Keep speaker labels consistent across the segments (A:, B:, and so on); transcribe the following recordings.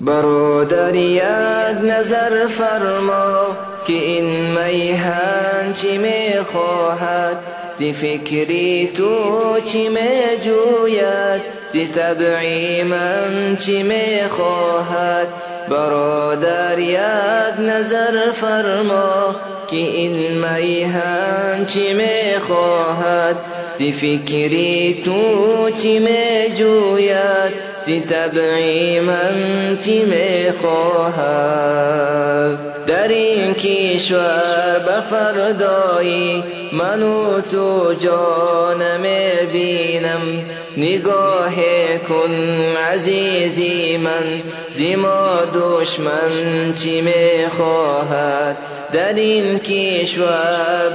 A: برادر یک نظر فرما که این میهن چی می خواهد زی فکری تو چی می جوید زی من چی می خواهد نظر فرما که این میهن چی می خواهد زی فکری تو چی می جوید؟ تی طبعی من چی می در این کشور بفردایی منو تو جانم بینم. نگاه کن عزیزی من زیما دشمن چی می خواهد؟ در این کشور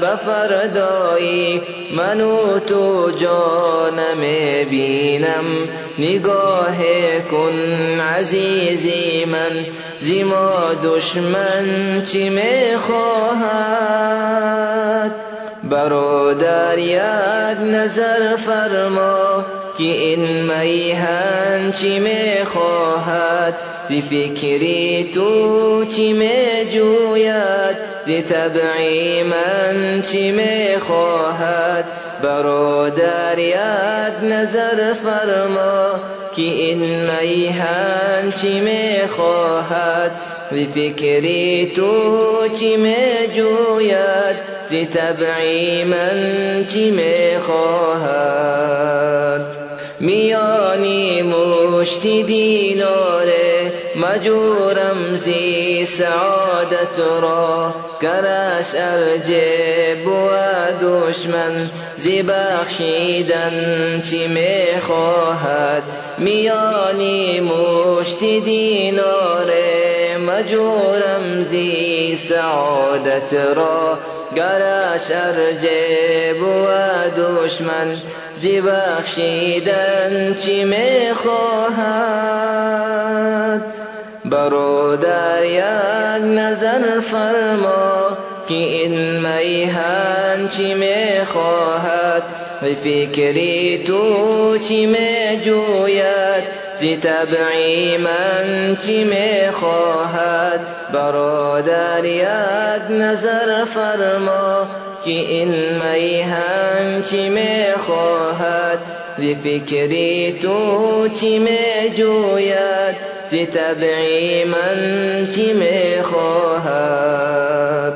A: منو تو جانم بینم. نگاه کن عزیزی من زیما دشمن چی می خواهد برادر یک نظر فرما. که این میهن چی میخواهد زی فکری تو چی میجوید زی تبعی من چی میخواهد برادریت نظر فرما که این میهن چی میخواهد زی فکری تو چی میجوید زی تبعی من چی میخواهد مشتی دیناره مجورم زی سعادت را. کرش الجب و دشمن زی بخشیدن چی می خواهد. میانی مشتی دیناره مجورم زی سعادت را. گرش ارجب و دشمن زی بخشیدن چی می خواهد برادر یک نظر فرما که این میهن چی می خواهد فکری تو چی می جوید زی طبعی من چی می خواهد برادر یک نظر فرما که این میهن چی می خواهد زی فکری تو چی می جوید زی طبعی من چی می خواهد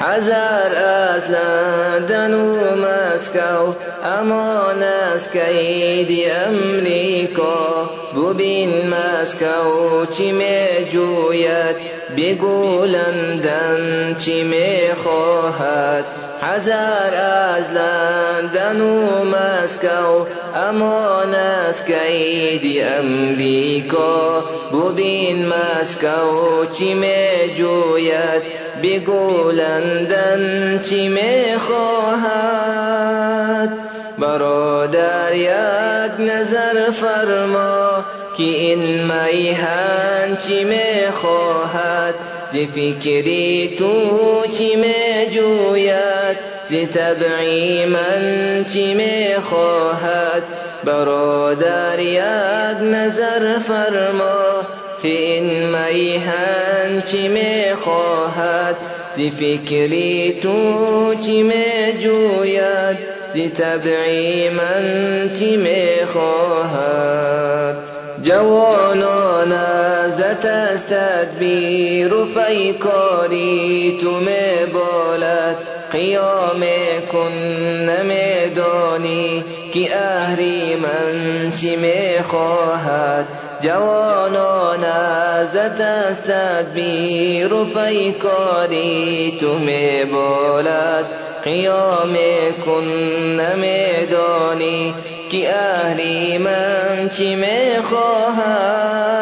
A: حذر از لندن و مسکو امان از کید امریکا. ببین مسکو چی می جوید؟ بگو لندن چی می خواهد؟ حذر از لندن و مسکو امان از کید امریکا. ببین مسکو چی می جوید؟ بگو لندن چی می خواهد؟ برادر یک نظر فرما که این میهن چی می خواهد؟ زی فکری تو چی می جوید؟ زی طبعی من چی می خواهد؟ برادر یک نظر فرما این میهن چی می خواهد زی فکری تو چی می جوید زی طبعی من چی می خواهد جوانان ازت از تدبیر و پیکاری تو می بالد قیام کن نمیدانی که اهریمن چی می خواهد. جوانان از تدبیر و پیکاری تو می بالد قیام کن نمیدانی که اهریمن چی می خواهد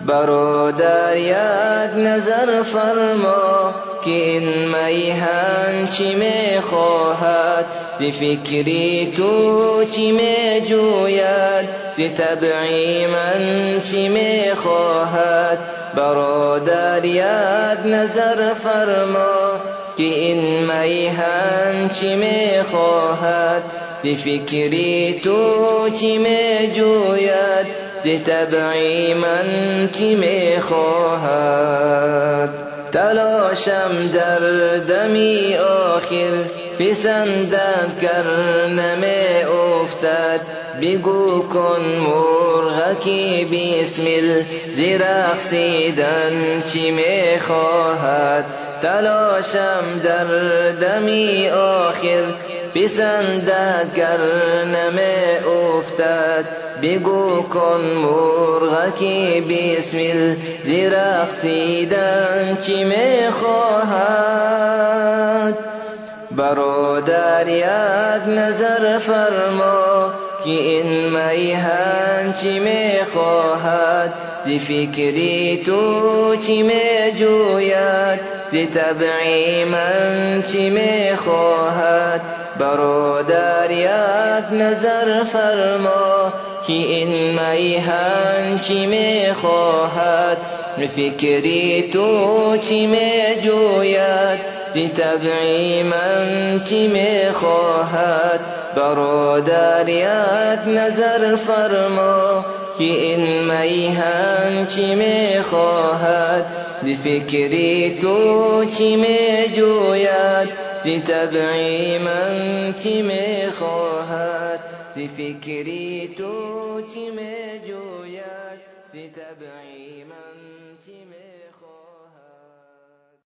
A: برادر یک نظر فرما که این میهن چی می خواهد تی فکری تو چی می جوید تی طبعی من چی می خواهد برادر یک نظر فرما که این میهن چی می خواهد تی فکری تو چی می جوید زی تبعی من کی می خواهد تلاشم در دمی آخر. پسندد کرنمه افتد. بگو کن مرغکی بیسمیل زیرخسیدن چی می خواهد تلاشم در دمی آخر. پسندد گر نمی افتد. بگو کن مرغکی بیسمیل زیرخسیدن چی می خواهد؟ برادر یک نظر فرما که این میهن چی می خواهد. زی فکری تو چی می جوید. زی تبعی من چی می خواهد. برو در نظر فرما که این میهن چی میخواهد فکری تو چی می جوید دی تبعی من چی میخواهد برو در نظر فرما که این میهن چی میخواهد فکری تو چی میجوید تتبعيما كمي خوهات في فكري توتي مجويات تتبعيما